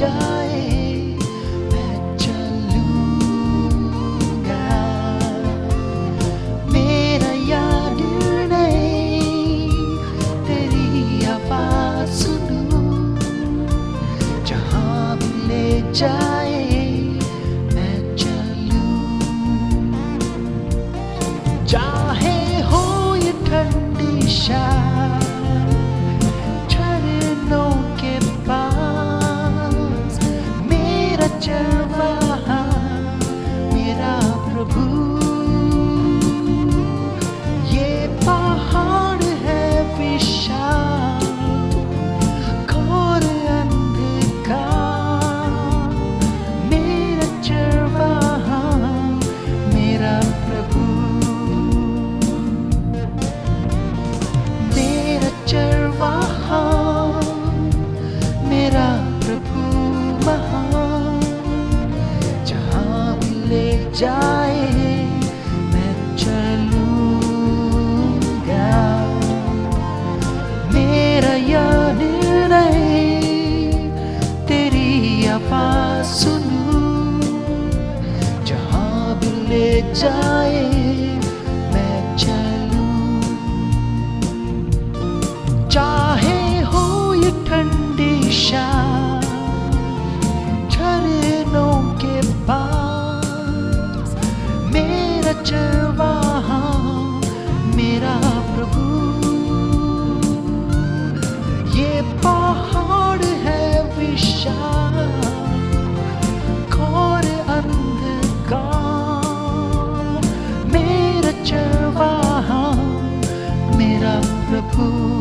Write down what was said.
जाए, मैं चलूँगा। मेरा याद तेरी आवाज़ सुनू। जहाँ ले जाए, मैं चलूँ। चाहे हो ये ठंडी शाम चर मेरा प्रभु महान, जहाँ ले जाए मैं चलूँगा। मेरा यह निर्णय तेरी आवाज़ सुनूं, जहाँ ले जाए 不